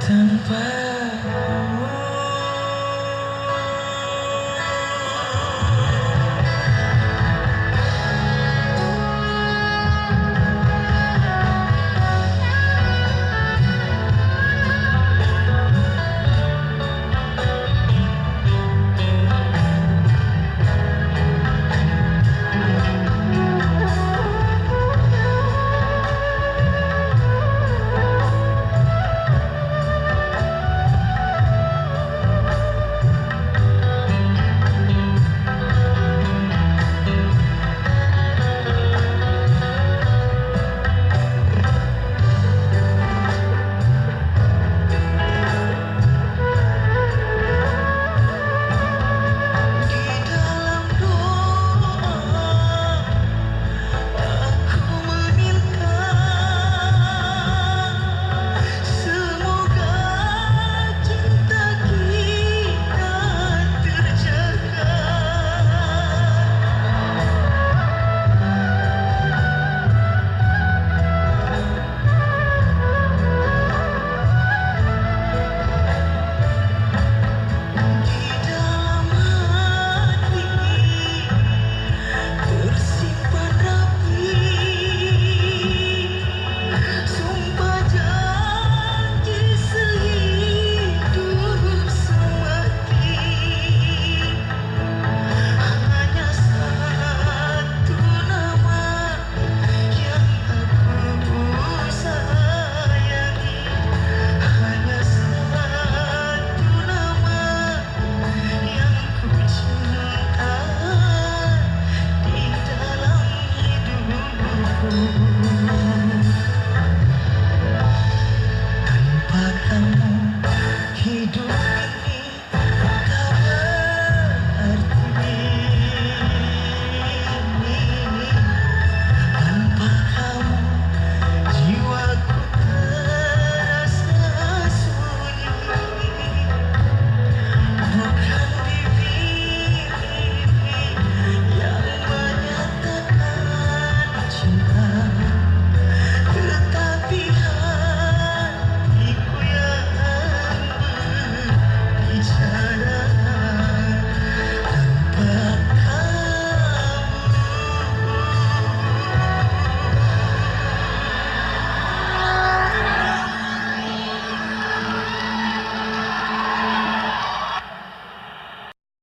tanpa